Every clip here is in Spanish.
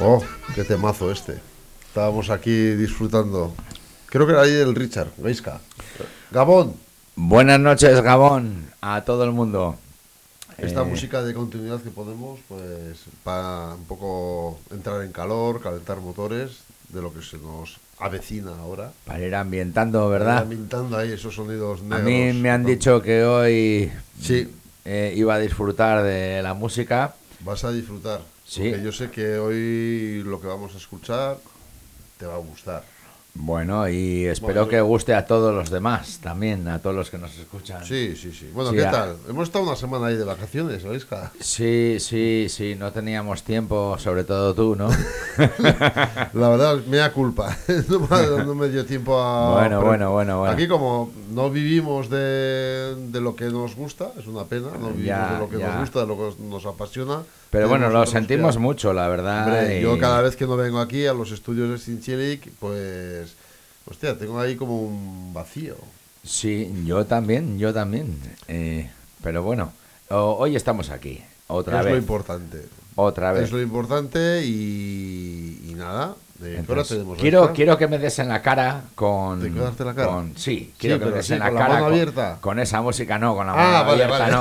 Oh, qué temazo este. Estábamos aquí disfrutando. Creo que era ahí el Richard, Gaisca. Gabón, Buenas noches, Gabón, a todo el mundo. esta Eh, música de continuidad que ponemos, pues para un poco entrar en calor, calentar motores de lo que se nos avecina ahora. Para ir ambientando, ¿verdad? Ambientando ahí esos sonidos A negros. mí me han ¿no? dicho que hoy Sí, eh, iba a disfrutar de la música. vas a disfrutar. Sí. Porque yo sé que hoy lo que vamos a escuchar te va a gustar. Bueno, y espero Bueno, que guste a todos los demás también, a todos los que nos escuchan. Sí, sí, sí. Bueno, Sí, ¿qué a- tal? Hemos estado una semana ahí de vacaciones, Gaisca. Sí, sí, sí, no teníamos tiempo, sobre todo tú, ¿no? La verdad, me da culpa. no, me, no me dio tiempo a. Bueno, pero bueno, bueno, bueno. Aquí, como no vivimos de, de lo que nos gusta, es una pena. No vivimos Ya, de lo que ya. nos gusta, de lo que nos apasiona. Pero bueno, lo sentimos que- mucho, la verdad. Hombre, y- yo cada vez que no vengo aquí a los estudios de Sinchilic, pues. Hostia, tengo ahí como un vacío. Sí, yo también, yo también. Eh, pero bueno, hoy estamos aquí, otra es lo vez. importante. Otra vez. Es lo importante y, y nada. ¿De qué hora Entonces, tenemos quiero, quiero que me des en la cara con. ¿De qué darte la cara? con- sí, quiero que me des sí, en la con la cara. mano con, abierta. con esa música, no, con la Ah, mano abierta, vale.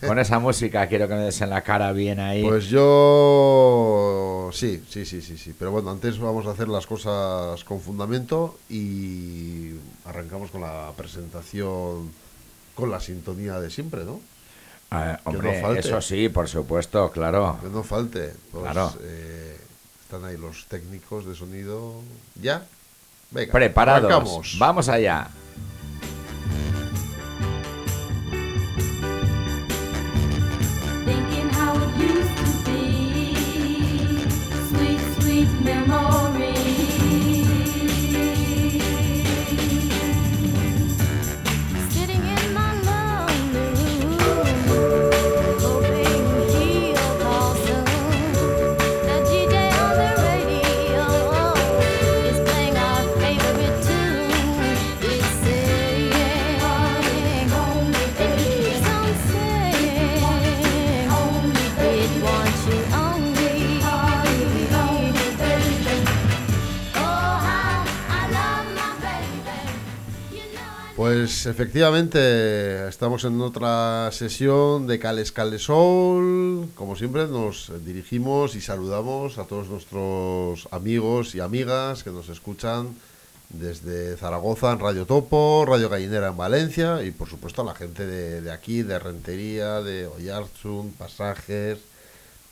no. Con esa música quiero que me des en la cara bien ahí. Pues yo sí, sí, sí, sí, sí. Pero bueno, antes vamos a hacer las cosas con fundamento y arrancamos con la presentación con la sintonía de siempre, ¿no? Ah, no hombre, falte. eso sí, por supuesto, claro. Que no falte. Pues, Claro. eh, están ahí los técnicos de sonido. ¿Ya? Venga, Preparados. arrancamos. Vamos allá. Pues efectivamente, estamos en otra sesión de Cales Calesol. Como siempre, nos dirigimos y saludamos a todos nuestros amigos y amigas que nos escuchan desde Zaragoza en Radio Topo, Radio Gallinera en Valencia y por supuesto a la gente de, aquí, de Rentería, de Oyarzun, Pasajes,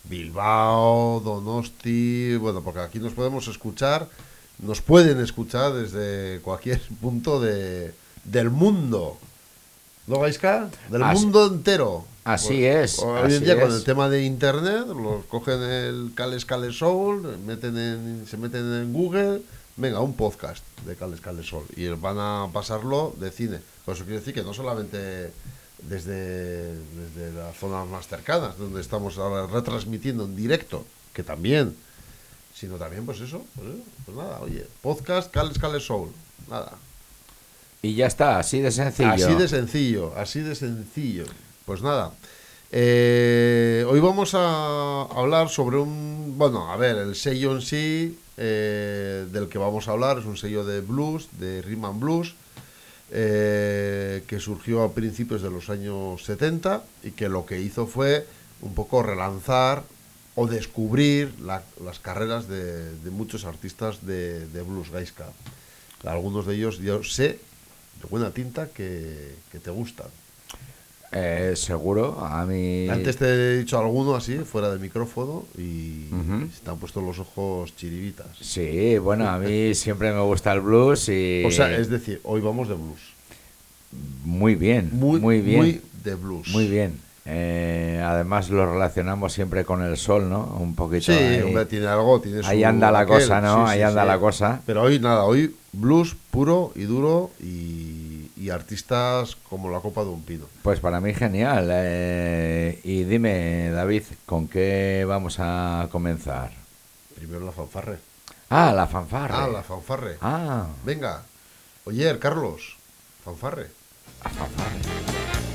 Bilbao, Donosti, bueno, porque aquí nos podemos escuchar, nos pueden escuchar desde cualquier punto de, del mundo. ¿No, Gaisca? Del Así- mundo entero. así es, Hoy en día con el tema de internet, los cogen el Cales Cales Soul, meten en, se meten en Google, venga, un podcast de Cales Cales Soul y van a pasarlo de cine. Por eso quiero decir que no solamente desde, desde las zonas más cercanas, donde estamos ahora retransmitiendo en directo, que también, sino también, pues eso, pues, eso, pues nada, oye, podcast Cales Cales Soul, nada. Y ya está, así de sencillo. Así de sencillo, así de sencillo. Pues nada, eh, hoy vamos a hablar sobre un, bueno, a ver, el sello en sí eh, del que vamos a hablar es un sello de blues, de and blues, eh, que surgió a principios de los años 70 y que lo que hizo fue un poco relanzar o descubrir la- las carreras de, de muchos artistas de, de blues gaisca. Algunos de ellos yo sé de buena tinta que, que te gustan. Eh, seguro, a mí... Antes te he dicho alguno así, fuera del micrófono, y Ujú. se te han puesto los ojos chiribitas. Sí, bueno, a mí siempre me gusta el blues y... O sea, es decir, hoy vamos de blues. Muy bien, Muy, muy, bien, Muy de blues. muy bien. Eh, además lo relacionamos siempre con el sol, ¿no? Un poquito Sí, ahí. hombre, tiene algo, tiene Ahí su anda la aquel, cosa, ¿no? sí, Ahí sí, anda sí. la cosa. Pero hoy nada, hoy blues puro y duro y, y artistas como la copa de un pino. Pues para mí genial. eh, y dime, David, ¿con qué vamos a comenzar? Primero la fanfarre. Ah, la fanfarre. Ah, la fanfarre. Ah, Venga. Oye, Carlos, fanfarre. la fanfarre.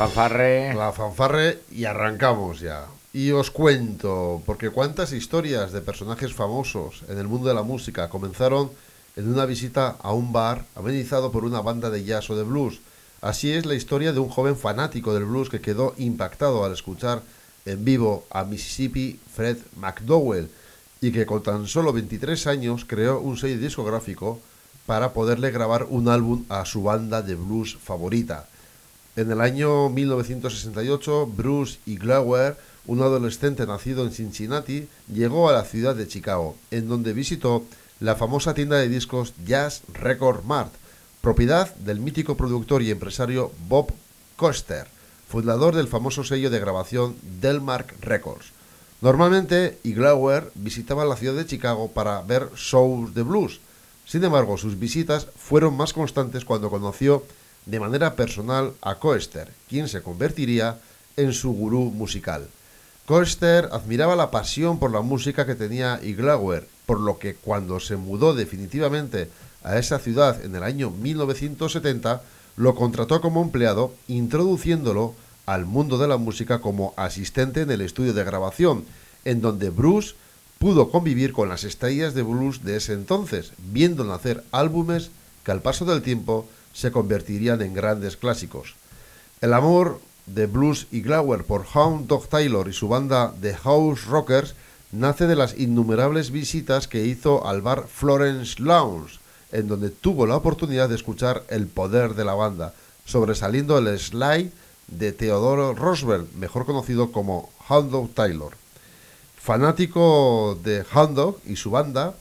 Fanfarre. La fanfarre y arrancamos ya. Y os cuento, porque cuántas historias de personajes famosos en el mundo de la música comenzaron en una visita a un bar amenizado por una banda de jazz o de blues. Así es la historia de un joven fanático del blues que quedó impactado al escuchar en vivo a Mississippi Fred McDowell y que con tan solo 23 años creó un sello discográfico para poderle grabar un álbum a su banda de blues favorita. En el año 1968, Bruce E. Glower, un adolescente nacido en Cincinnati, llegó a la ciudad de Chicago, en donde visitó la famosa tienda de discos Jazz Record Mart, propiedad del mítico productor y empresario Bob Koster, fundador del famoso sello de grabación Delmark Records. Normalmente, Iglauer visitaba la ciudad de Chicago para ver shows de blues. Sin embargo, sus visitas fueron más constantes cuando conoció de manera personal a Koester, quien se convertiría en su gurú musical. Koester admiraba la pasión por la música que tenía Iglauer, por lo que cuando se mudó definitivamente a esa ciudad en el año 1970, lo contrató como empleado, introduciéndolo al mundo de la música como asistente en el estudio de grabación, en donde Bruce pudo convivir con las estrellas de blues de ese entonces, viendo nacer álbumes que al paso del tiempo se convertirían en grandes clásicos. El amor de Blues y Glower por Hound Dog Taylor y su banda The House Rockers nace de las innumerables visitas que hizo al bar Florence Lounge, en donde tuvo la oportunidad de escuchar el poder de la banda, sobresaliendo el slide de Theodore Roosevelt, mejor conocido como Hound Dog Taylor. Fanático de Hound Dog y su banda,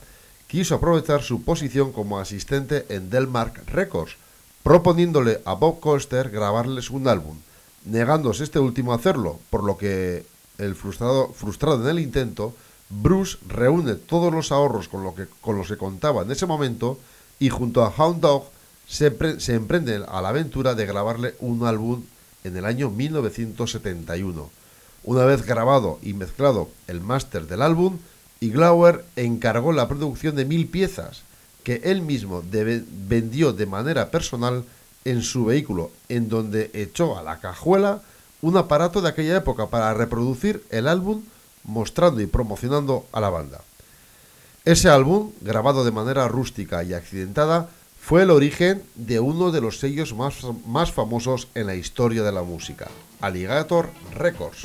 quiso aprovechar su posición como asistente en Delmark Records, proponiéndole a Bob Coster grabarles un álbum, negándose este último a hacerlo, por lo que el frustrado, frustrado en el intento, Bruce reúne todos los ahorros con, lo que, con los que contaba en ese momento y junto a Hound Dog se, se emprende a la aventura de grabarle un álbum en el año 1971. Una vez grabado y mezclado el máster del álbum, Iglauer encargó la producción de mil piezas que él mismo vendió de manera personal en su vehículo, en donde echó a la cajuela un aparato de aquella época para reproducir el álbum mostrando y promocionando a la banda. Ese álbum, grabado de manera rústica y accidentada, fue el origen de uno de los sellos más, más famosos en la historia de la música, Alligator Records.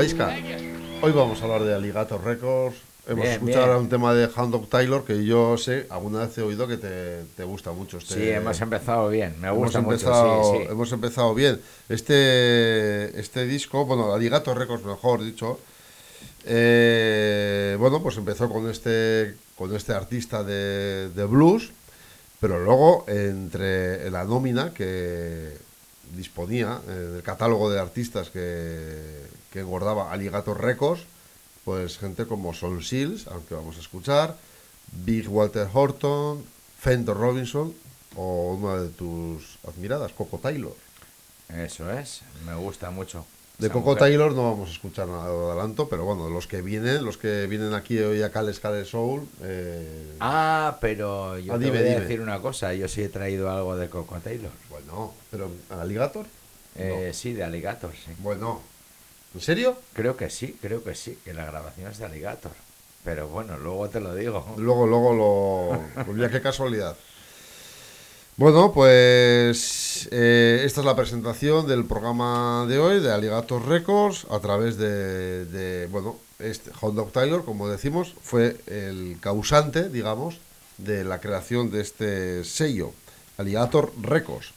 Gaisca, hoy vamos a hablar de Alligator Records. Hemos Bien, escuchado bien. un tema de Hound Dog Taylor que yo sé, alguna vez he oído que te, te gusta mucho. Este, Sí, hemos empezado bien, me hemos gusta empezado, mucho, sí, sí. hemos empezado bien. Este, este disco, bueno, Alligator Records, mejor dicho, eh, bueno, pues empezó con este, con este artista de, de blues, pero luego entre la nómina que disponía eh, del catálogo de artistas que, que engordaba Alligator Records, pues gente como Son Seals, aunque vamos a escuchar, Big Walter Horton, Fender Robinson o una de tus admiradas, Coco Taylor. Eso es, me gusta mucho. De Coco mujer. Taylor no vamos a escuchar nada de adelanto, pero bueno, los que vienen, los que vienen aquí hoy a Cales Cales Soul, eh, Ah, pero yo Ah, te dime, voy a dime. decir una cosa, yo sí he traído algo de Coco Taylor. bueno, pero Alligator, Eh, Sí, de Alligator, sí. bueno, ¿en serio? Creo que sí, creo que sí, que la grabación es de Alligator. Pero bueno, luego te lo digo. Luego, luego lo. pues mira qué casualidad. Bueno, pues eh, esta es la presentación del programa de hoy de Alligator Records a través de, de, bueno, este Hot Dog Taylor, como decimos, fue el causante, digamos, de la creación de este sello, Alligator Records.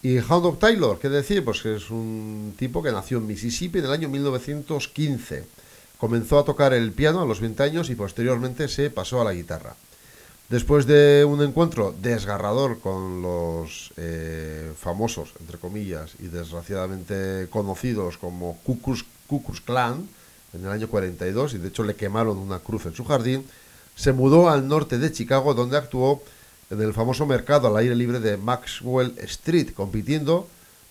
Y Hound Taylor, ¿qué decir? Pues que es un tipo que nació en Mississippi en el año 1915. Comenzó a tocar el piano a los 20 años y posteriormente se pasó a la guitarra. Después de un encuentro desgarrador con los eh, famosos, entre comillas, y desgraciadamente conocidos como Klux Klan, en el año 42, y de hecho le quemaron una cruz en su jardín, se mudó al norte de Chicago, donde actuó en el famoso mercado al aire libre de Maxwell Street, compitiendo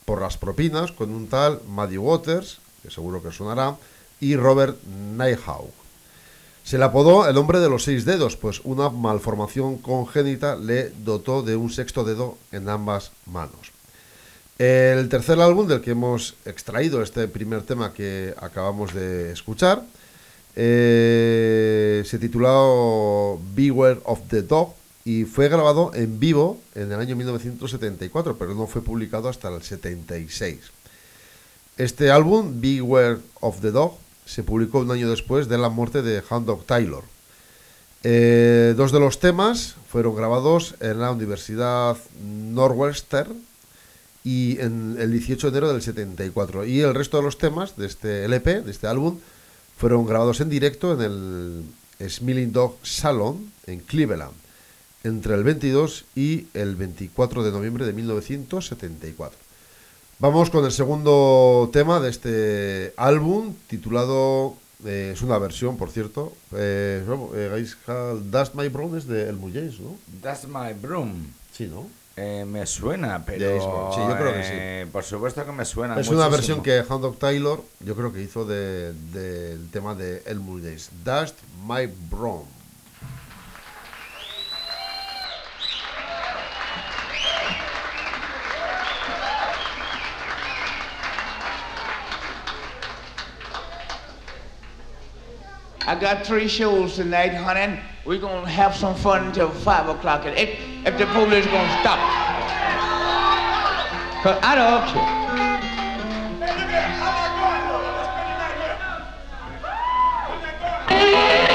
por las propinas con un tal Muddy Waters, que seguro que sonará, y Robert Nighthawk. Se le apodó el hombre de los seis dedos, pues una malformación congénita le dotó de un sexto dedo en ambas manos. El tercer álbum del que hemos extraído este primer tema que acabamos de escuchar eh, se tituló Beware of the Dog y fue grabado en vivo en el año 1974, pero no fue publicado hasta el 76. Este álbum, Beware of the Dog, se publicó un año después de la muerte de Hound Dog Taylor. Eh, dos de los temas fueron grabados en la Universidad Northwestern y en el 18 de enero del 74. Y el resto de los temas de este LP, de este álbum, fueron grabados en directo en el Smiling Dog Salon en Cleveland entre el 22 y el 24 de noviembre de 1974. Vamos con el segundo tema de este álbum, titulado, eh, es una versión, por cierto, eh, eh, Dust My Brown es de El James, ¿no? That's My Broom. Sí, ¿no? Eh, me suena, pero. Sí, yo creo que sí. eh, Por supuesto que me suena. es una versión que Hound Dog Taylor, yo creo que hizo de- del tema de El James, Dust My Brown. I got three shows tonight, honey. We're going to have some fun until 5 o'clock And if the police going to stop. Because I don't. Hey, look. How going? Let's spend the night here.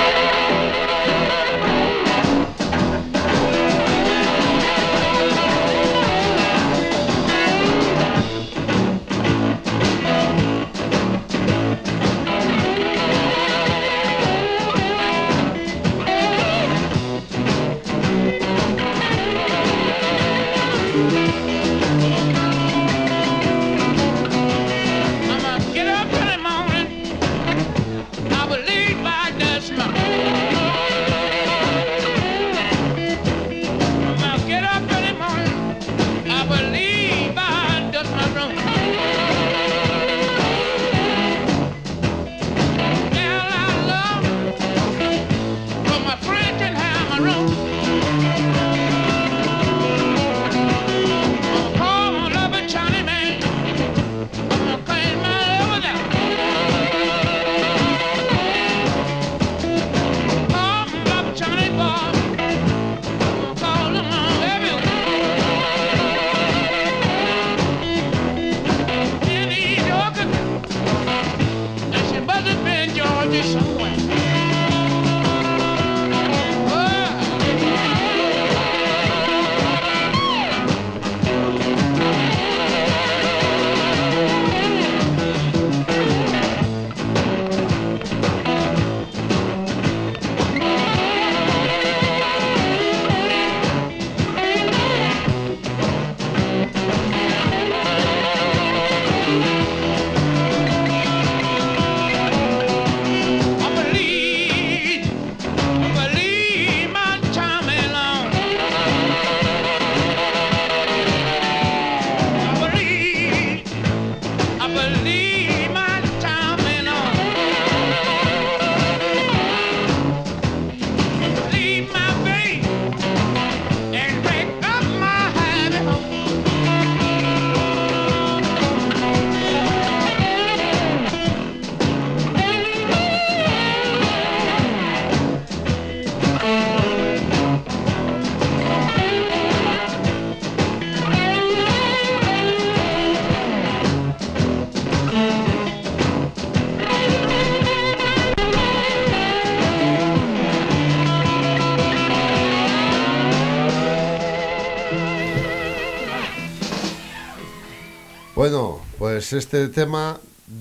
Pues este tema,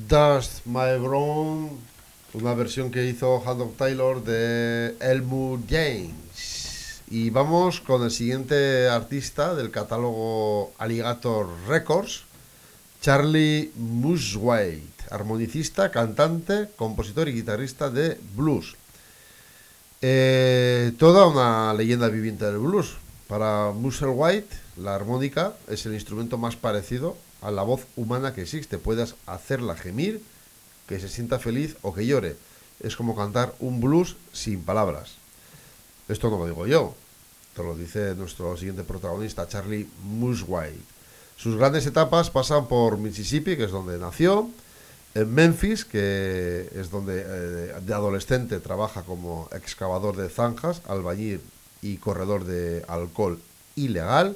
Dust My Brown, una versión que hizo Haddon Taylor de Elmo James. Y vamos con el siguiente artista del catálogo Alligator Records, Charlie Muswade, armonicista, cantante, compositor y guitarrista de blues. Eh, toda una leyenda viviente del blues. Para Musselwhite, la armónica es el instrumento más parecido a la voz humana que existe. Puedes hacerla gemir, que se sienta feliz o que llore. Es como cantar un blues sin palabras. Esto no lo digo yo, esto lo dice nuestro siguiente protagonista, Charlie Muswhite. Sus grandes etapas pasan por Mississippi, que es donde nació, en Memphis, que es donde eh, de adolescente trabaja como excavador de zanjas, albañil y corredor de alcohol ilegal.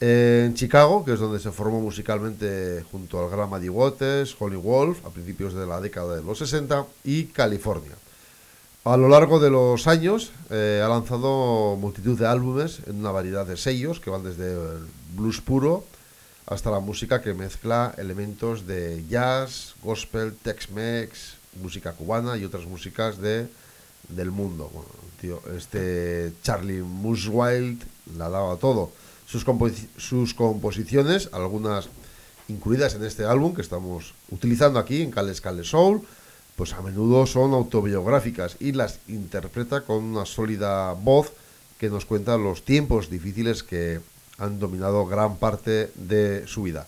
En Chicago, que es donde se formó musicalmente junto al gran Muddy Waters, Wolf, a principios de la década de los 60, y California. A lo largo de los años eh, ha lanzado multitud de álbumes en una variedad de sellos que van desde el blues puro hasta la música que mezcla elementos de jazz, gospel, Tex-Mex, música cubana y otras músicas de, del mundo. Bueno, tío, este Charlie Muswild la daba todo. Sus, sus composiciones, algunas incluidas en este álbum que estamos utilizando aquí en Cales Cales Soul, pues a menudo son autobiográficas y las interpreta con una sólida voz que nos cuenta los tiempos difíciles que han dominado gran parte de su vida.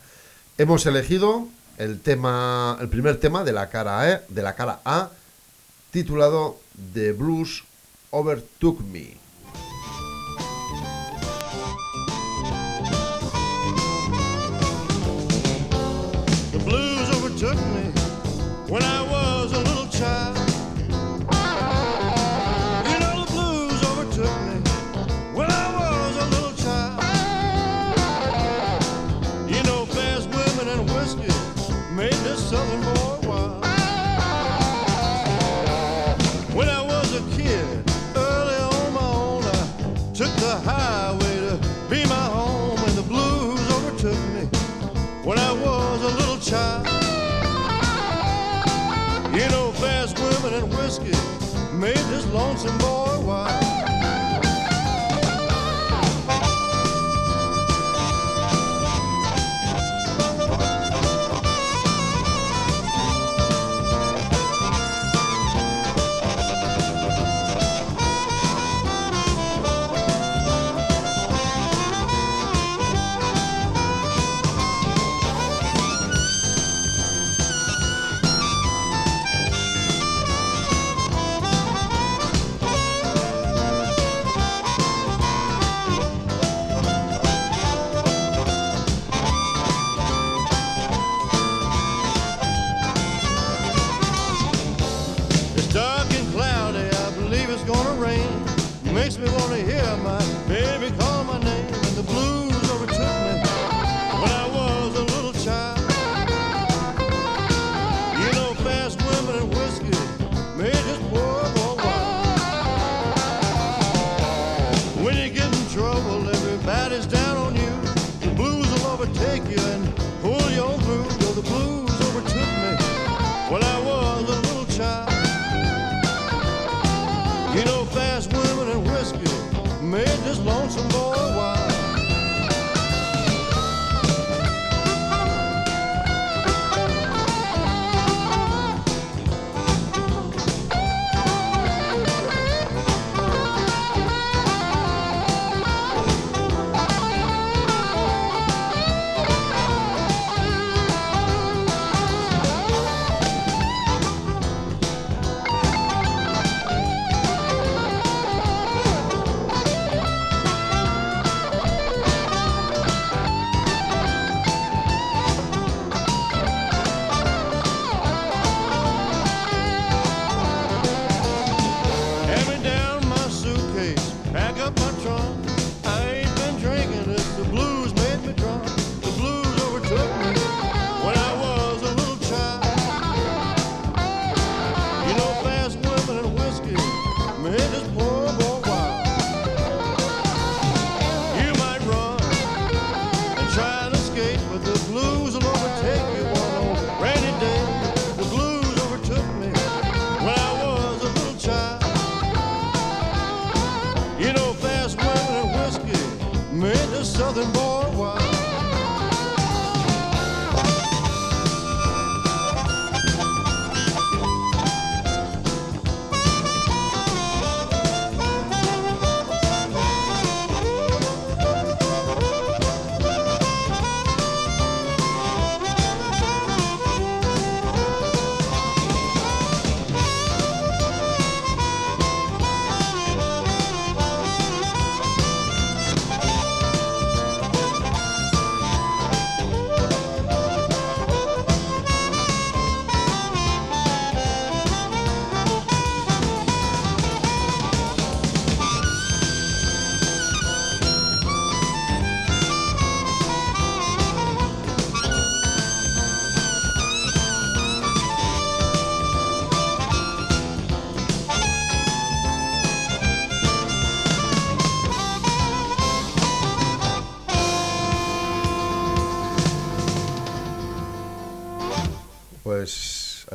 Hemos elegido el tema, el primer tema de la cara E, de la cara A, titulado The Blues Overtook Me.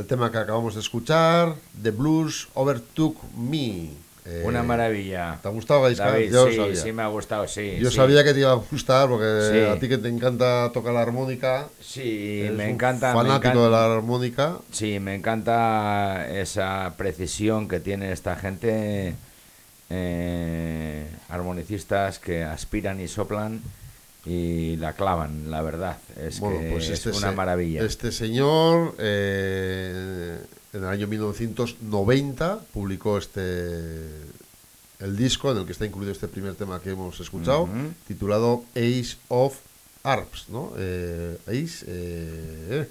Tema que acabamos de escuchar, The Blues Overtook Me. Eh, Una maravilla. ¿Te ha gustado, Gaisca? David, Yo sí, sabía. sí me ha gustado, sí. Yo sí. sabía que te iba a gustar porque Sí. a ti que te encanta tocar la armónica. Sí, eres me un encanta. me Fanático encanta- de la armónica. Sí, me encanta esa precisión que tiene esta gente, eh, armonicistas que aspiran y soplan y la clavan, la verdad. Es Bueno, que pues es este una maravilla. Este señor, eh, en el año 1990, publicó este el disco en el que está incluido este primer tema que hemos escuchado, titulado Ace of Harps, ¿no? Eh, Ace, eh,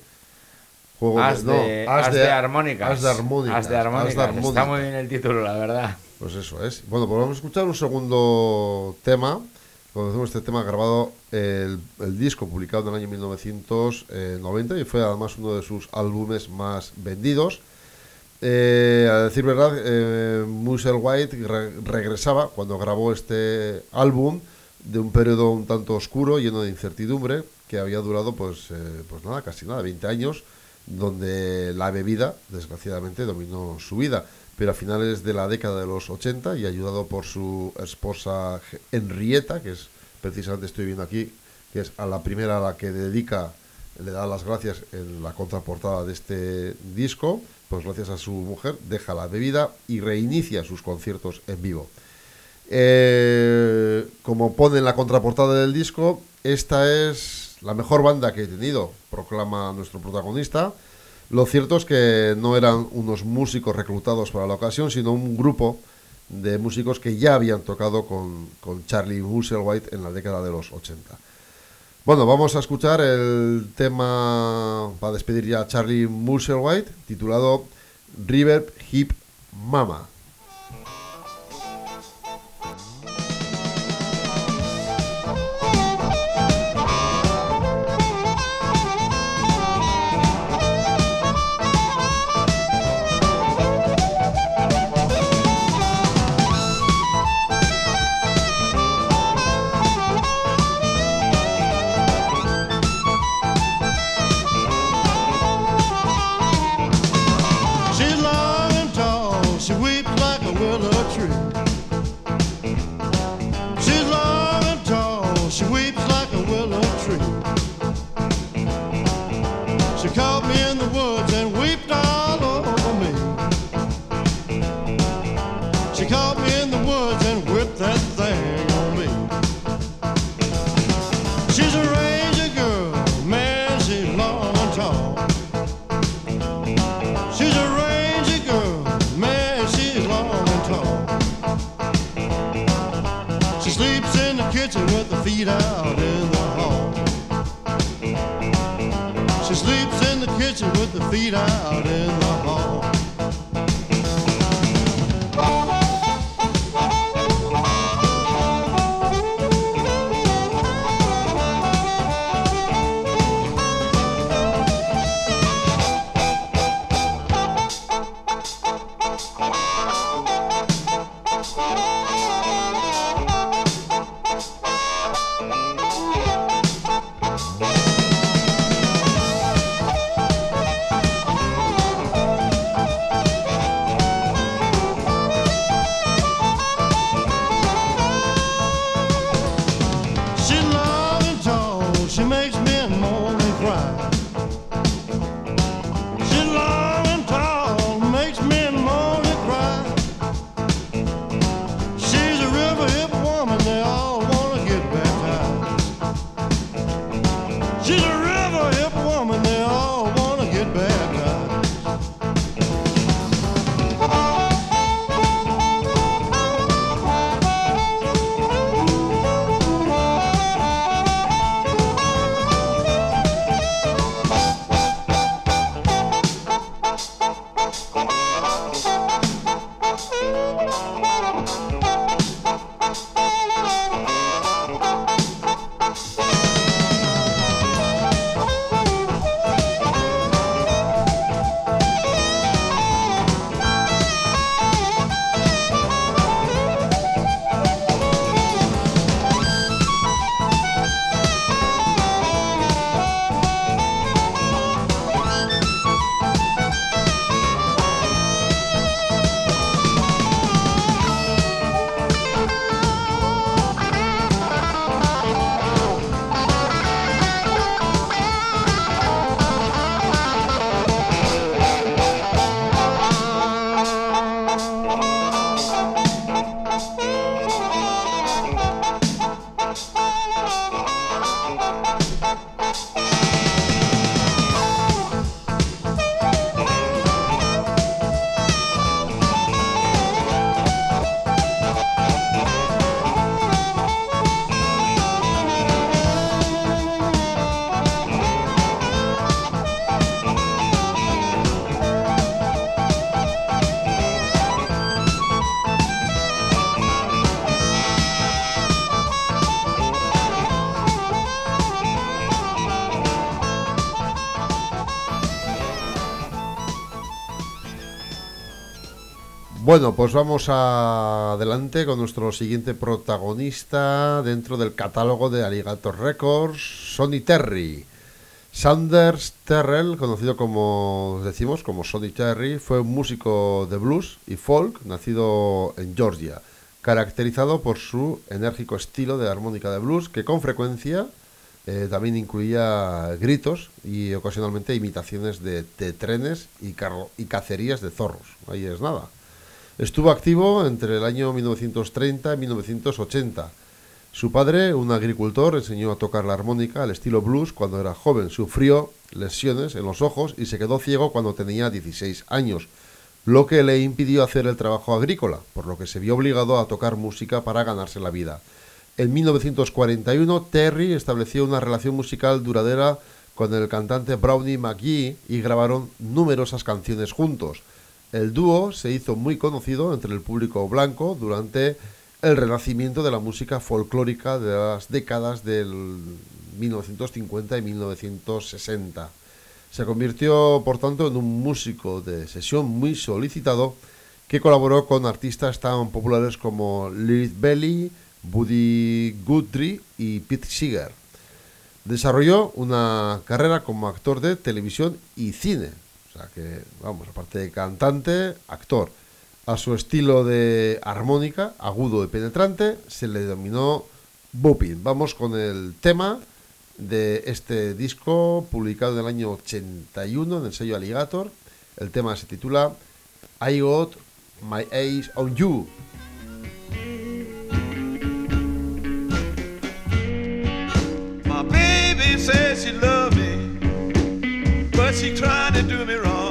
juego Haz no, de, haz de armónicas. De armónicas. Haz de haz de armónicas. Está armónicas. muy bien el título, la verdad. Pues eso es. Bueno, pues vamos a escuchar un segundo tema. Conocemos este tema grabado, el, disco publicado en el año 1990 y fue además uno de sus álbumes más vendidos. Eh, a decir verdad, eh, White re- regresaba cuando grabó este álbum de un periodo un tanto oscuro, lleno de incertidumbre, que había durado pues, eh, pues nada, casi nada, 20 años, donde la bebida, desgraciadamente, dominó su vida. Pero a finales de la década de los 80 y ayudado por su esposa Henrietta, que es precisamente estoy viendo aquí, que es a la primera a la que dedica, le da las gracias en la contraportada de este disco, pues gracias a su mujer deja la bebida y reinicia sus conciertos en vivo. Eh, como pone en la contraportada del disco, esta es la mejor banda que he tenido, proclama nuestro protagonista. Lo cierto es que no eran unos músicos reclutados para la ocasión, sino un grupo de músicos que ya habían tocado con, con Charlie Musselwhite en la década de los 80. Bueno, vamos a escuchar el tema para despedir ya a Charlie Musselwhite, titulado River Hip Mama. Bueno, pues vamos adelante con nuestro siguiente protagonista dentro del catálogo de Alligator Records, Sonny Terry. Sanders Terrell, conocido como decimos como Sonny Terry, fue un músico de blues y folk nacido en Georgia, caracterizado por su enérgico estilo de armónica de blues que con frecuencia eh, también incluía gritos y ocasionalmente imitaciones de, de trenes y, carro- y cacerías de zorros. Ahí es nada. Estuvo activo entre el año 1930 y 1980. Su padre, un agricultor, enseñó a tocar la armónica al estilo blues cuando era joven. Sufrió lesiones en los ojos y se quedó ciego cuando tenía 16 años, lo que le impidió hacer el trabajo agrícola, por lo que se vio obligado a tocar música para ganarse la vida. En 1941, Terry estableció una relación musical duradera con el cantante Brownie McGee y grabaron numerosas canciones juntos. El dúo se hizo muy conocido entre el público blanco durante el renacimiento de la música folclórica de las décadas del 1950 y 1960. Se convirtió, por tanto, en un músico de sesión muy solicitado que colaboró con artistas tan populares como Lilith Belly, Buddy Guthrie y Pete Seeger. Desarrolló una carrera como actor de televisión y cine. Que, vamos, aparte de cantante, actor. A su estilo de armónica, agudo y penetrante, se le denominó booping. Vamos con el tema de este disco publicado en el año 81 en el sello Alligator. El tema se titula I Got My Eyes on You. She trying to do me wrong.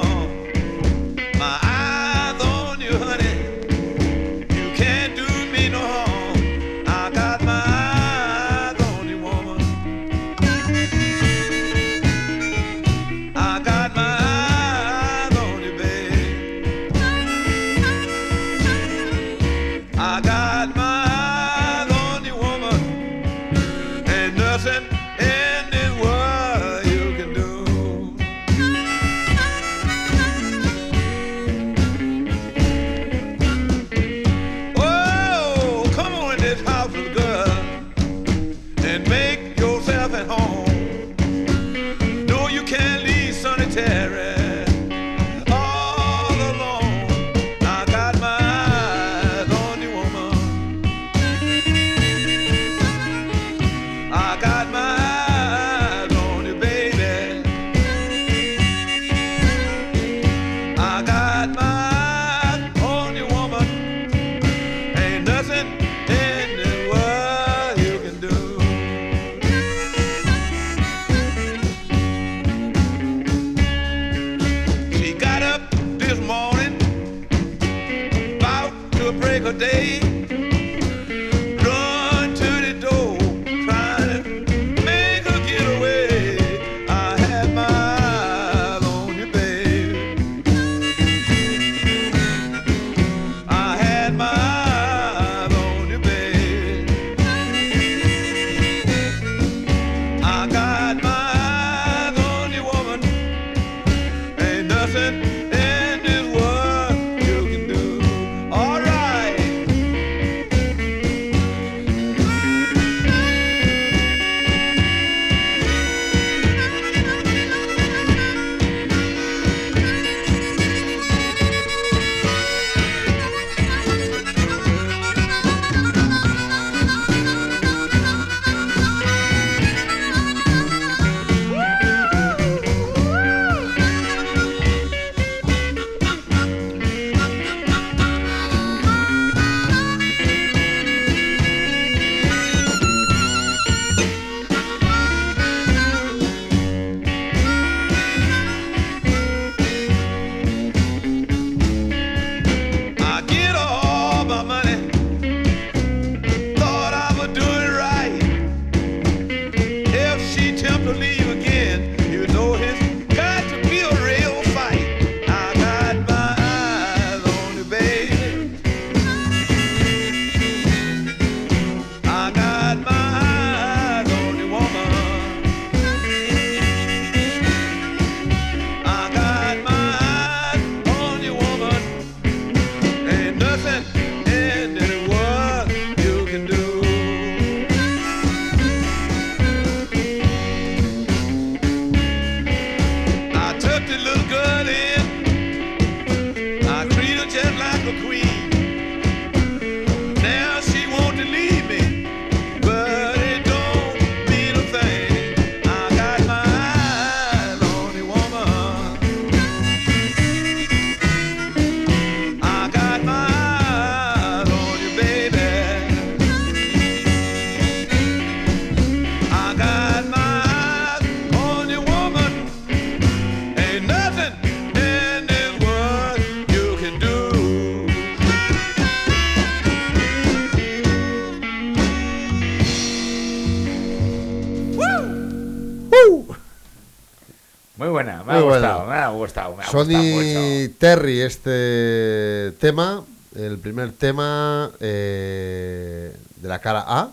Me ha gustado, me ha gustado, me ha Sonny. Terry, este tema, el primer tema eh, de la cara A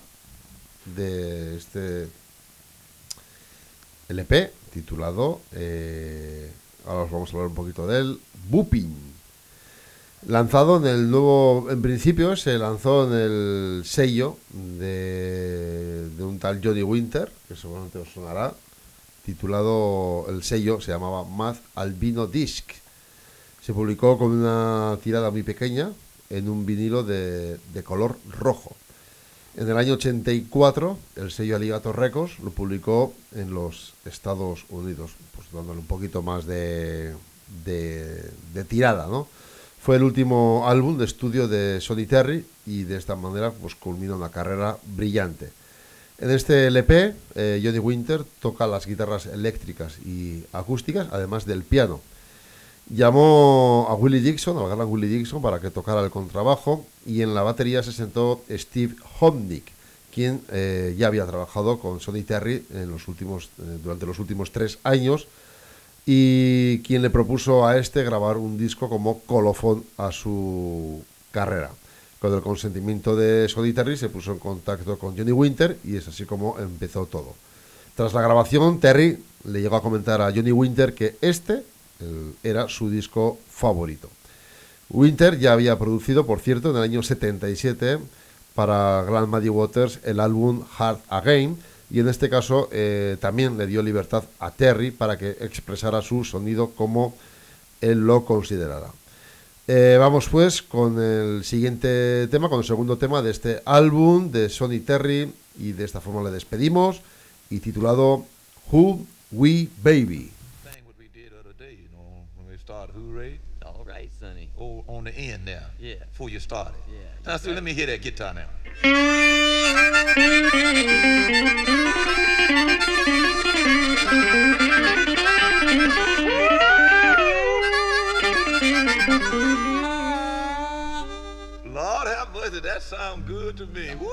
de este LP titulado, eh, ahora os vamos a hablar un poquito de él, Booping. Lanzado en el nuevo, en principio se lanzó en el sello de, de un tal Johnny Winter, que seguramente os sonará, titulado, el sello se llamaba Math Albino Disc. Se publicó con una tirada muy pequeña en un vinilo de, de color rojo. En el año 84, el sello Alligator Records lo publicó en los Estados Unidos, pues dándole un poquito más de, de, de tirada, ¿no? Fue el último álbum de estudio de Sonny Terry y de esta manera pues culmina una carrera brillante. En este LP, eh, Johnny Winter toca las guitarras eléctricas y acústicas, además del piano. Llamó a Willie Dixon, al gran Willie Dixon, para que tocara el contrabajo y en la batería se sentó Steve Hodnick, quien eh, ya había trabajado con Sonny Terry en los últimos, eh, durante los últimos tres años y quien le propuso a este grabar un disco como colofón a su carrera. Con el consentimiento de Sonny Terry se puso en contacto con Johnny Winter y es así como empezó todo. Tras la grabación, Terry le llegó a comentar a Johnny Winter que este era su disco favorito. Winter ya había producido, por cierto, en el año 77 para Grand Muddy Waters el álbum Hard Again y en este caso eh, también le dio libertad a Terry para que expresara su sonido como él lo considerara. Eh, vamos pues con el siguiente tema, con el segundo tema de este álbum de Sonny Terry y de esta forma le despedimos y titulado Who We Baby. You know, when we started Hooray. All right, Sonny. Oh, on the end there. Yeah. Before you started. Yeah, Now, see, let me hear that guitar now. That sound good to me. Woo!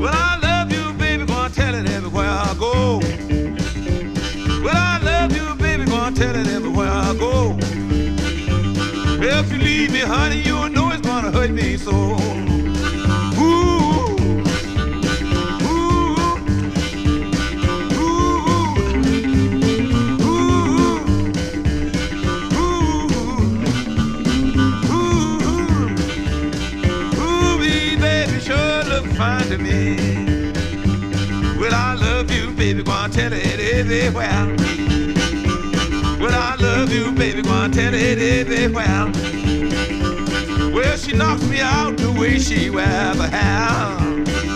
Well, I love you, baby, gonna tell it everywhere I go. Well, I love you, baby, gonna tell it everywhere I go. If you leave me, honey, you know it's gonna hurt me so. Baby, gonna tell it everywhere. Well, I love you, baby, gonna tell it everywhere. Well, she knocks me out the way she ever the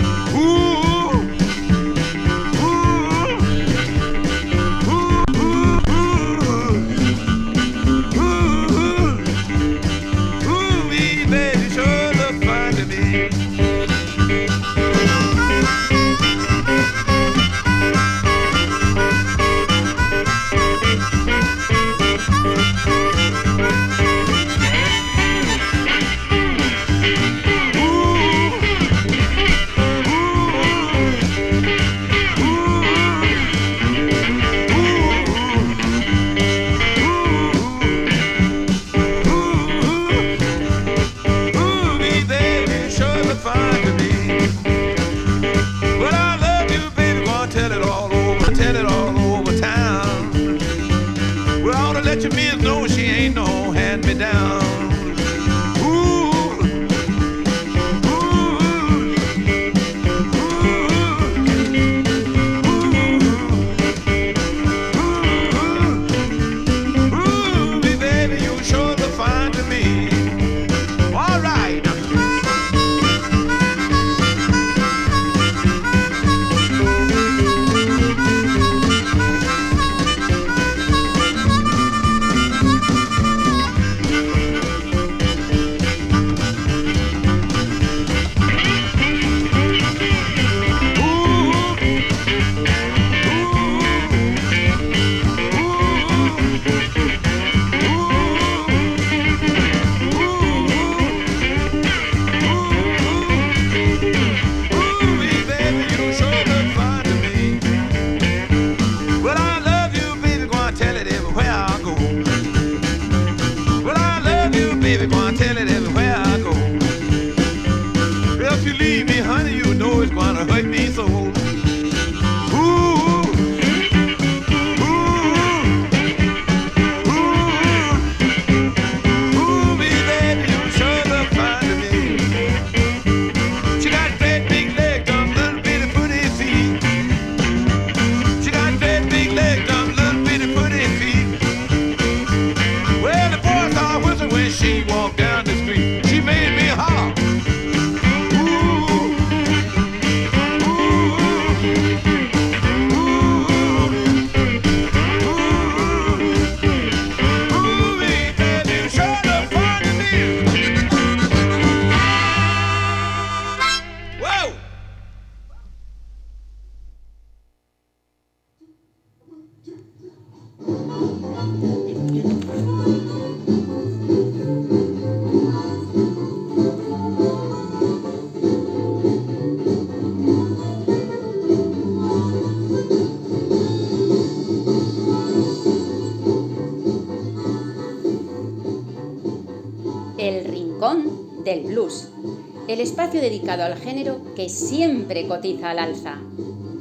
espacio dedicado al género que siempre cotiza al alza.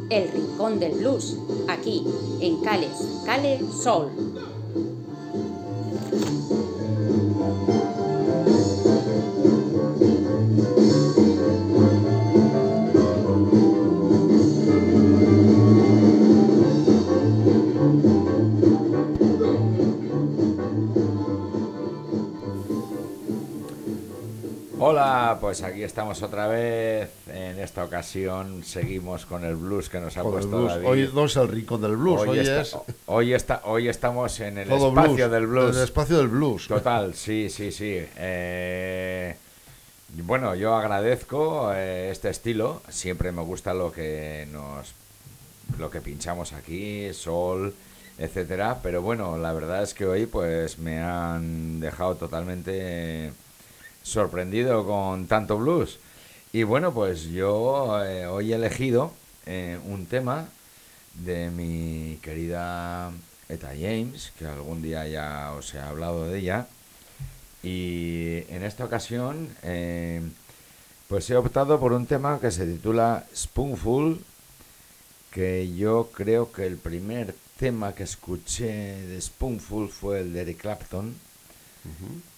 El Rincón del Blues, aquí, en Cales, Cale Soul. Hola, pues aquí estamos otra vez. En esta ocasión seguimos con el blues que nos ha Con puesto. David. Hoy no es el rincón del blues, hoy, está- es hoy, está- hoy estamos en el todo espacio blues, del blues. El espacio del blues. Total, sí, sí, sí. Eh, bueno, yo agradezco eh, este estilo. Siempre me gusta lo que nos, lo que pinchamos aquí, sol, etcétera. Pero bueno, la verdad es que hoy, pues, me han dejado totalmente sorprendido con tanto blues. Y bueno, pues yo eh, hoy he elegido eh, un tema de mi querida Eta James, que algún día ya os he hablado de ella. Y en esta ocasión, eh, pues he optado por un tema que se titula Spoonful, que yo creo que el primer tema que escuché de Spoonful fue el de Eric Clapton.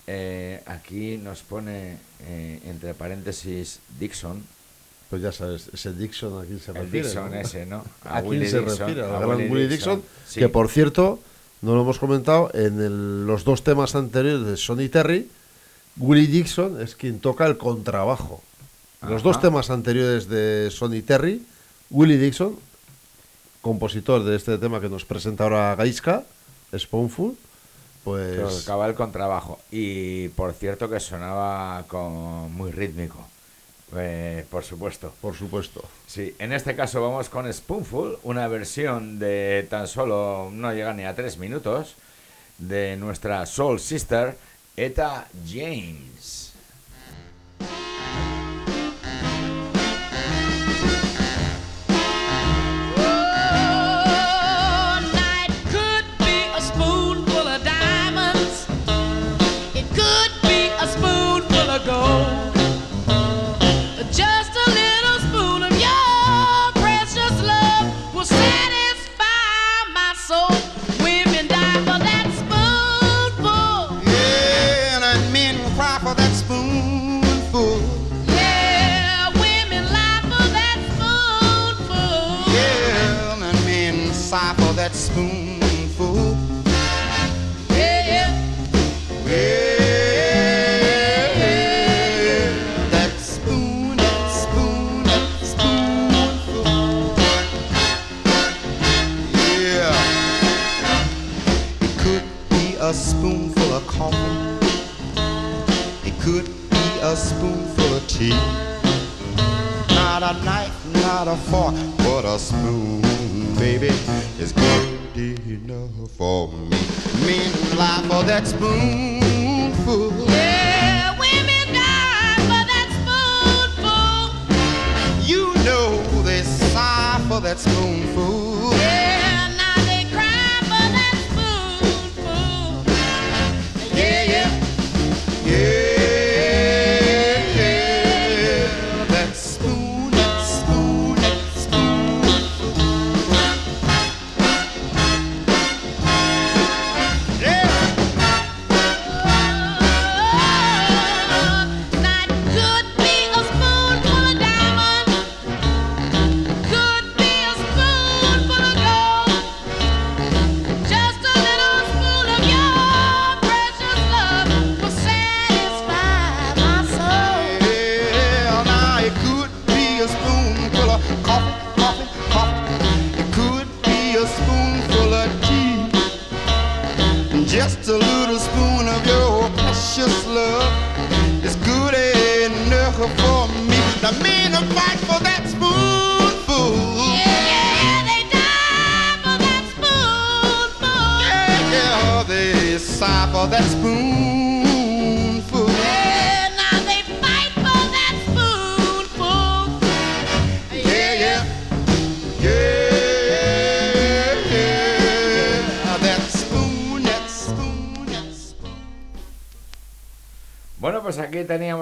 Eh, aquí nos pone eh, entre paréntesis Dixon, Pues ya sabes, ese Dixon a quién se el refiere. Dixon ¿no? ese, ¿no? ¿A, quién Willie se Dixon, refiere? A gran Willie Willie Dixon, sí. que por cierto, no lo hemos comentado, en el- los dos temas anteriores de Sonny Terry, Willie Dixon es quien toca el contrabajo. Los dos temas anteriores de Sonny Terry, Willie Dixon, compositor de este tema que nos presenta ahora Gaiska, Spoonful, pues tocaba el contrabajo. Y por cierto que sonaba con muy rítmico. Eh, por supuesto. por supuesto. Sí, en este caso vamos con Spoonful, una versión de tan solo no llega ni a tres minutos de nuestra Soul Sister, Eta James. Spoonful. Not a knife, not a fork, but a spoon, baby, is good enough for me. Men lie for that spoonful. Yeah, women die for that spoonful. You know they sigh for that spoonful.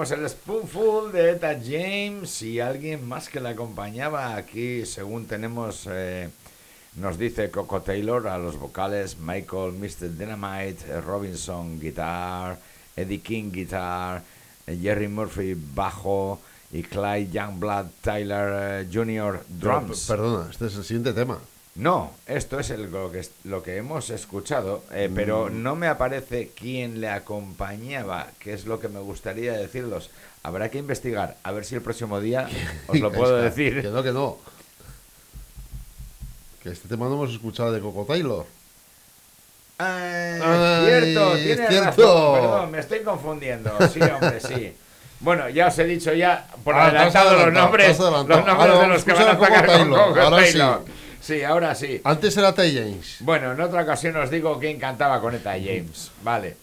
Teníamos el Spoonful de Eta James y alguien más que le acompañaba aquí, según tenemos, eh, nos dice Coco Taylor a los vocales, Michael, Mr. Dynamite, eh, Robinson, guitar, Eddie King, guitar, eh, Jerry Murphy, bajo y Clyde Youngblood Tyler Jr., drums. perdona, este es el siguiente tema. No, esto es el- lo, que, lo que hemos escuchado, eh, pero Mm. no me aparece quién le acompañaba, que es lo que me gustaría decirlos. Habrá que investigar, a ver si el próximo día os lo puedo decir. Que no, que no. Que este tema no hemos escuchado de Coco Taylor. Ah, Ay, cierto, es tienes cierto. razón, perdón, me estoy confundiendo. Sí, hombre, sí. Bueno, ya os he dicho ya por Ah, adelantado los nombres, los nombres de los que van a escuchar a tocar Coco con Taylor, Coco sí. Sí, ahora sí. Antes era Ty James. Bueno, en otra ocasión os digo quién cantaba con Eta James. Vale.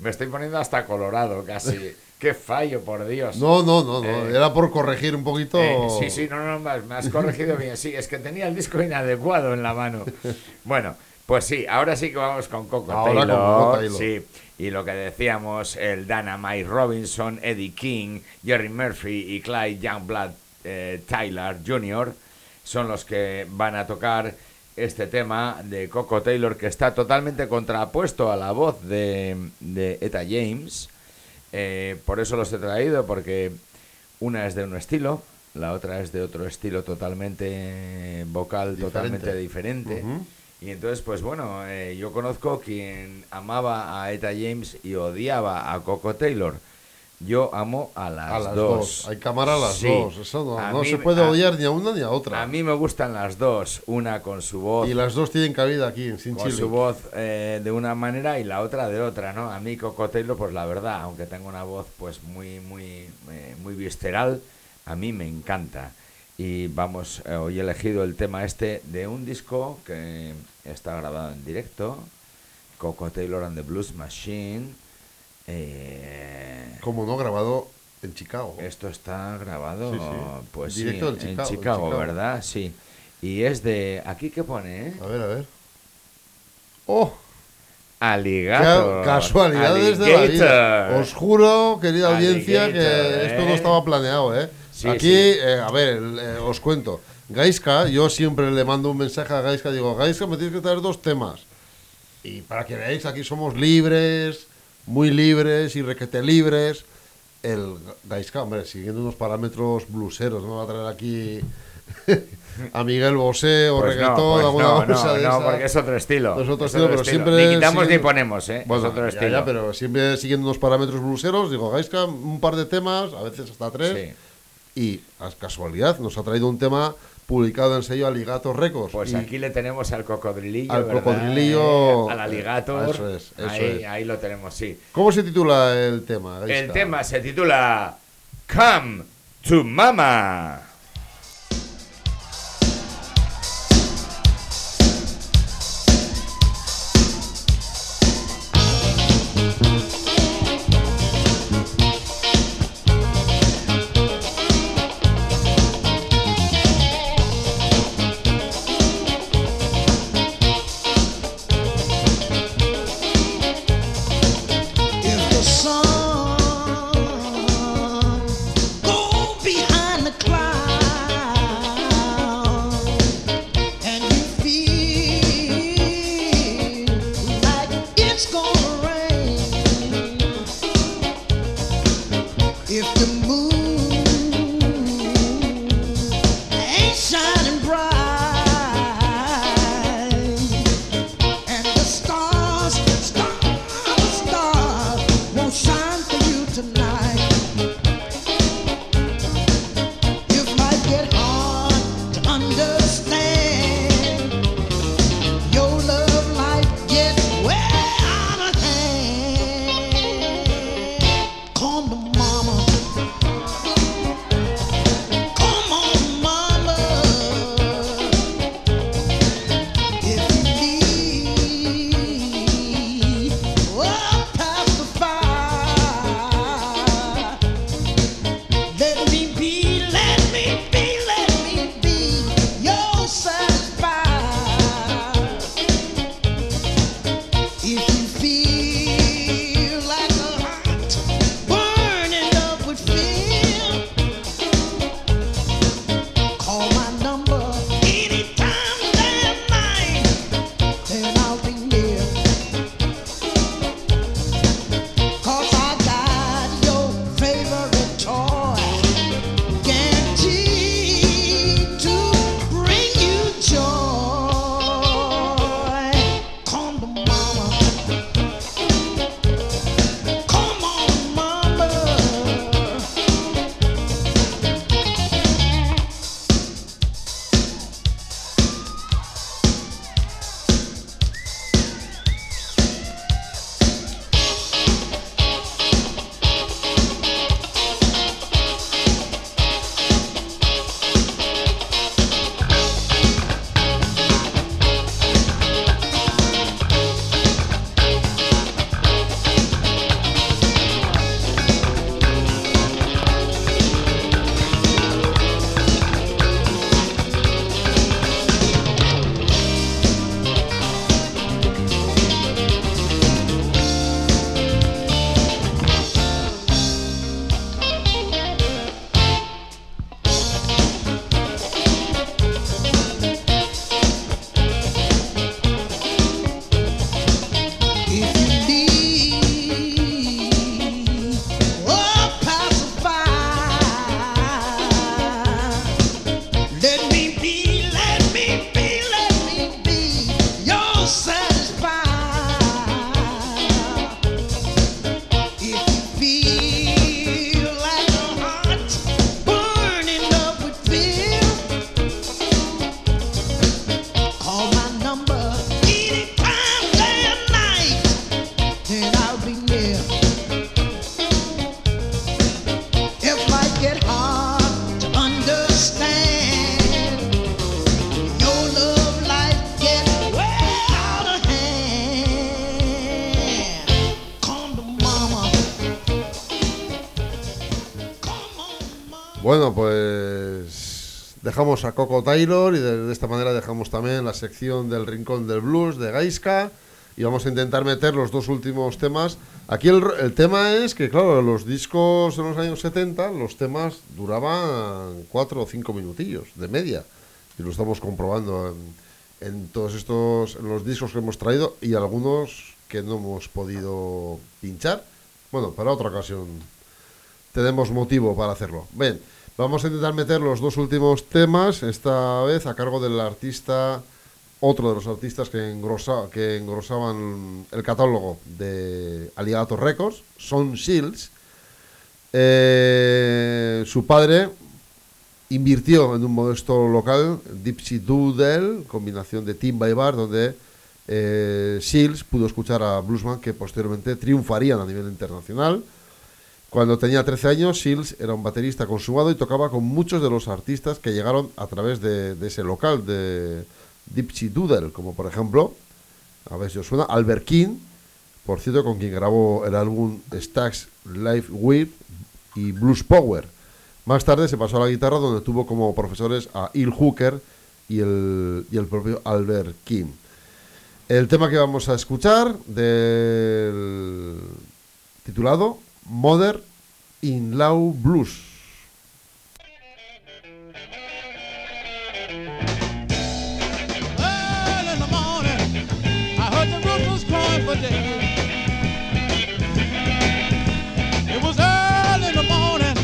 Me estoy poniendo hasta colorado casi. Qué fallo, por Dios. No, no, no, no. Eh, Era por corregir un poquito. Eh, sí, sí, no, no, me has- corregido bien. Sí, es que tenía el disco inadecuado en la mano. Bueno, pues sí, ahora sí que vamos con Coco Ahora con Taylor. Coco Taylor. Sí, y lo que decíamos, el Dynamite Robinson, Eddie King, Jerry Murphy y Clyde Youngblood eh, Tyler Jr. son los que van a tocar este tema de Coco Taylor que está totalmente contrapuesto a la voz de, de Eta James. Eh, por eso los he traído, porque una es de un estilo, la otra es de otro estilo totalmente vocal, Diferente. totalmente diferente. Y entonces, pues bueno, eh, yo conozco quien amaba a Eta James y odiaba a Coco Taylor. Yo amo a las, a las dos. dos. Hay que amar a las Sí. dos. Eso no, A no mí se puede a- odiar ni a una ni a otra. A mí me gustan las dos, una con su voz y las dos tienen cabida aquí en Sin con Chile. su voz eh, de una manera y la otra de otra, ¿no? A mí Coco Taylor, pues la verdad, aunque tengo una voz pues muy, muy, eh, muy visceral, a mí me encanta. Y vamos, eh, hoy he elegido el tema este de un disco que está grabado en directo, Coco Taylor and the Blues Machine. Eh, Como no, grabado en Chicago. esto está grabado, Sí, sí. pues Directo sí, del en Chicago, Chicago, Chicago. ¿verdad? Sí. Y es de, aquí qué pone, ¿eh? A ver, a ver. ¡Oh! Alligator. Qué casualidades de la vida. Os juro, querida audiencia, que esto no ¿eh? estaba planeado, ¿eh? Sí, Aquí, sí. eh, a ver, eh, os cuento. Gaiska, yo siempre le mando un mensaje a Gaiska, digo, Gaiska, me tienes que traer dos temas. Y para que veáis, aquí somos libres, muy libres y requete libres. El Gaiska, hombre, siguiendo unos parámetros bluseros, no va a traer aquí a Miguel Bosé o Pues no, reggaetón, pues alguna no, cosa no, de no, esa. porque es otro estilo. Es otro Es estilo, otro pero estilo. siempre Ni quitamos ni ponemos, ¿eh? Bueno, es otro ya, estilo. ya, pero siempre siguiendo unos parámetros bluseros, digo, Gaiska, un par de temas, a veces hasta tres, Sí. y a casualidad nos ha traído un tema publicado en sello Aligator Records. Pues y aquí le tenemos al cocodrilillo. Al ¿verdad? cocodrilillo, Eh, Al alligator. ah, eso es, eso ahí, es. ahí lo tenemos, sí. ¿Cómo se titula el tema? El tema se titula Come to Mama. Coco Taylor y de, esta manera dejamos también la sección del Rincón del Blues de Gaiska y vamos a intentar meter los dos últimos temas. Aquí el, tema es que, claro, los discos de los años 70, los temas duraban cuatro o cinco minutillos de media y lo estamos comprobando en, en todos estos, en los discos que hemos traído y algunos que no hemos podido pinchar. Bueno, para otra ocasión tenemos motivo para hacerlo. Bien, vamos a intentar meter los dos últimos temas, esta vez a cargo del artista, otro de los artistas que, engrosa, que engrosaban el catálogo de Alligator Records, Son Shields. Eh, su padre invirtió en un modesto local, Dipsy Doodle, combinación de timba y bar, donde eh, Shields pudo escuchar a bluesman que posteriormente triunfarían a nivel internacional. Cuando tenía 13 años, Shields era un baterista consumado y tocaba con muchos de los artistas que llegaron a través de, ese local de Dipsy Doodle, como por ejemplo, a ver si os suena, Albert King, por cierto, con quien grabó el álbum Stax Live With y Blues Power. Más tarde se pasó a la guitarra, donde tuvo como profesores a Il Hooker y el, y el propio Albert King. El tema que vamos a escuchar del titulado Mother in Law Blues. Early in the morning, I heard the roosters crowing for day. It was early in the morning,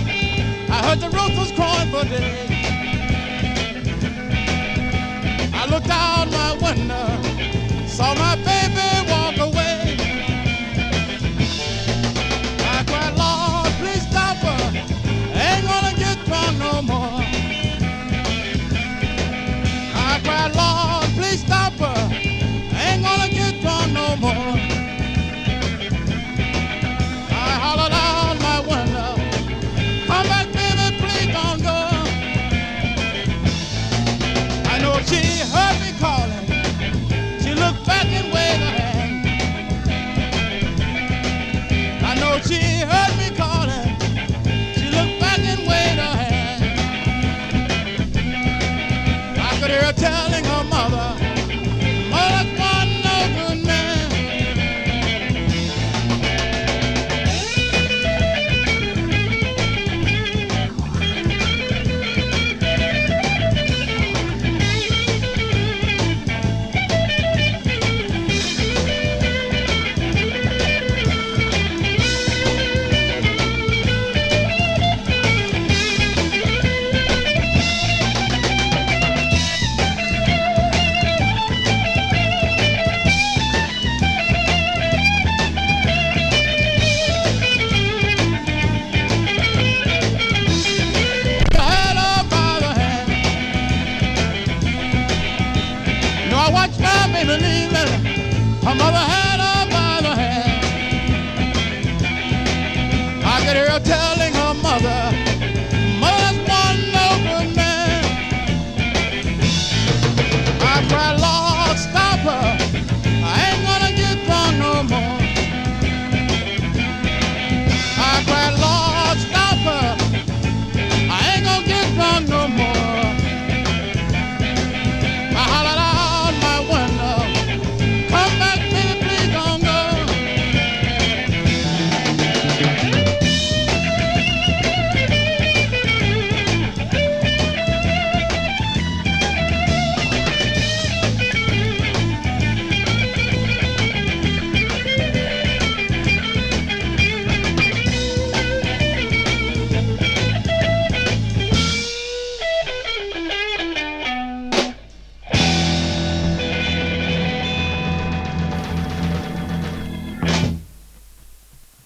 I heard the roosters crowing for day. I looked out my window, saw my I could hear her telling her mother,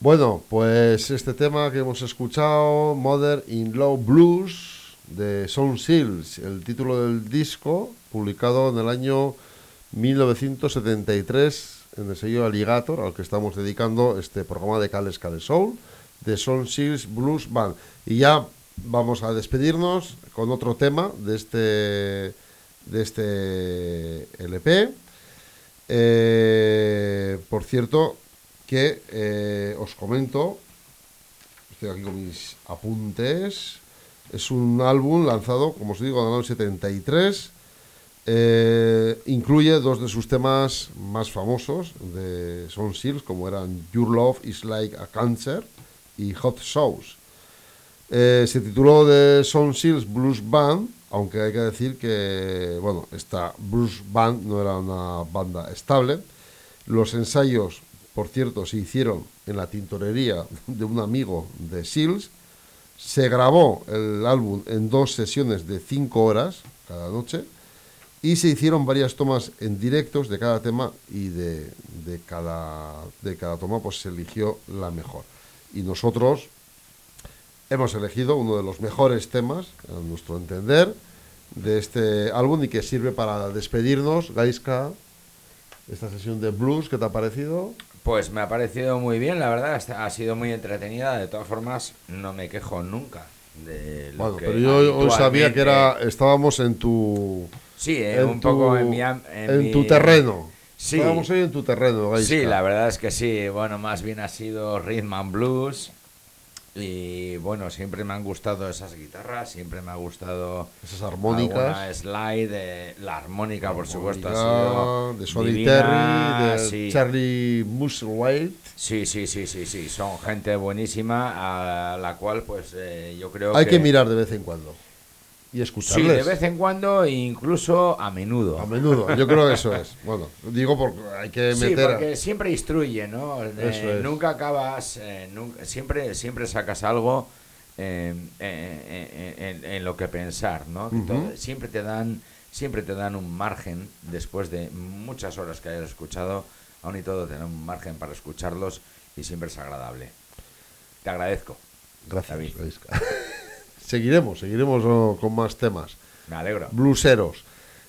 Bueno, pues este tema que hemos escuchado, Mother in Law Blues, de Sound Seals, el título del disco, publicado en el año 1973 en el sello Alligator, al que estamos dedicando este programa de Cales Cales Soul, de Sound Seals Blues Band. Y ya vamos a despedirnos con otro tema de este, de este LP. Eh, por cierto, que eh, os comento, estoy aquí con mis apuntes, Es un álbum lanzado, como os digo, en el año 73. Eh, incluye dos de sus temas más famosos de Sound Seals, como eran Your Love is Like a Cancer y Hot Sauce. Eh, se tituló de Sound Seals Blues Band, aunque hay que decir que, bueno, esta Blues Band no era una banda estable. Los ensayos, por cierto, se hicieron en la tintorería de un amigo de Seals. Se grabó el álbum en dos sesiones de cinco horas cada noche y se hicieron varias tomas en directos de cada tema y de, cada toma pues se eligió la mejor. Y nosotros hemos elegido uno de los mejores temas, a nuestro entender, de este álbum y que sirve para despedirnos. Gaiska, esta sesión de blues, ¿qué te ha parecido? Pues me ha parecido muy bien, la verdad, ha sido muy entretenida. De todas formas, no me quejo nunca de lo Bueno, que pero yo hoy sabía que era, estábamos en tu... Sí, eh, en un poco en mi en en mi- tu terreno. Sí. Estábamos hoy en tu terreno, Gaiska. Sí, la verdad es que sí. Bueno, más bien ha sido rhythm and blues. Y bueno, siempre me han gustado esas guitarras, siempre me ha gustado Esas armónicas. slide, eh, la armónica, por supuesto, ha sido de Sonny Terry, de sí. Charlie Musselwhite. Sí, sí, sí, sí, sí, son gente buenísima a la cual pues eh, yo creo Hay que... que mirar de vez en cuando. Y Sí, escucharles. de vez en cuando e incluso a menudo. A menudo, yo creo que eso es. Bueno, digo porque hay que Sí, meter... a- porque siempre instruye, ¿no? Eh, Eso es. Nunca acabas, eh, nunca, siempre, siempre sacas algo eh, eh, en, en- en lo que pensar, ¿no? Todo- siempre te dan, siempre te dan un margen después de muchas horas que hayas escuchado, aún y todo te dan un margen para escucharlos y siempre es agradable. Te agradezco. Gracias, David. Seguiremos, seguiremos oh, con más temas. Me alegro. Blueseros.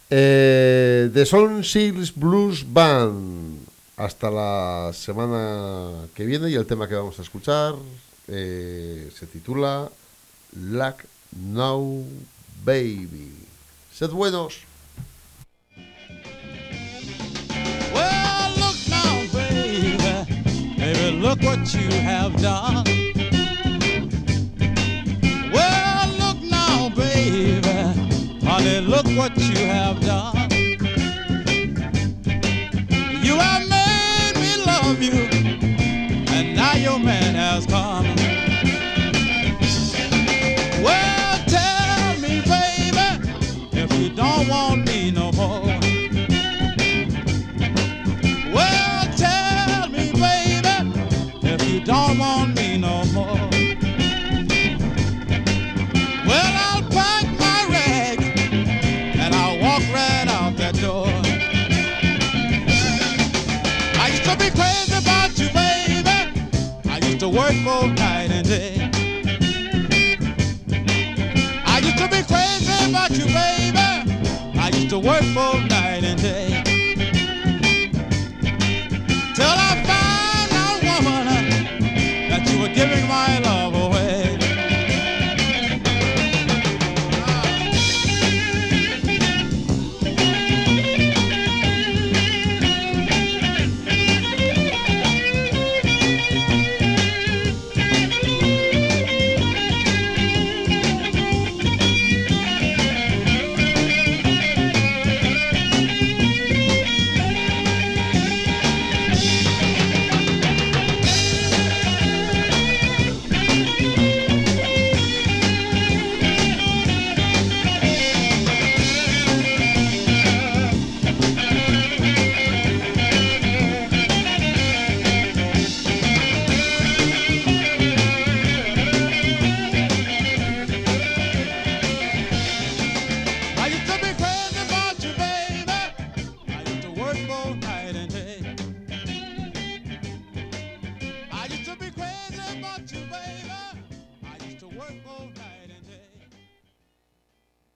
Eh, The Sound Seals Blues Band. Hasta la semana que viene y el tema que vamos a escuchar eh, se titula Luck Now Baby. Sed buenos. Well, look now, baby. Baby, look what you have done. Look what you have done. You have made me love you, and now your man has come. Well, tell me, baby, if you don't want me no more.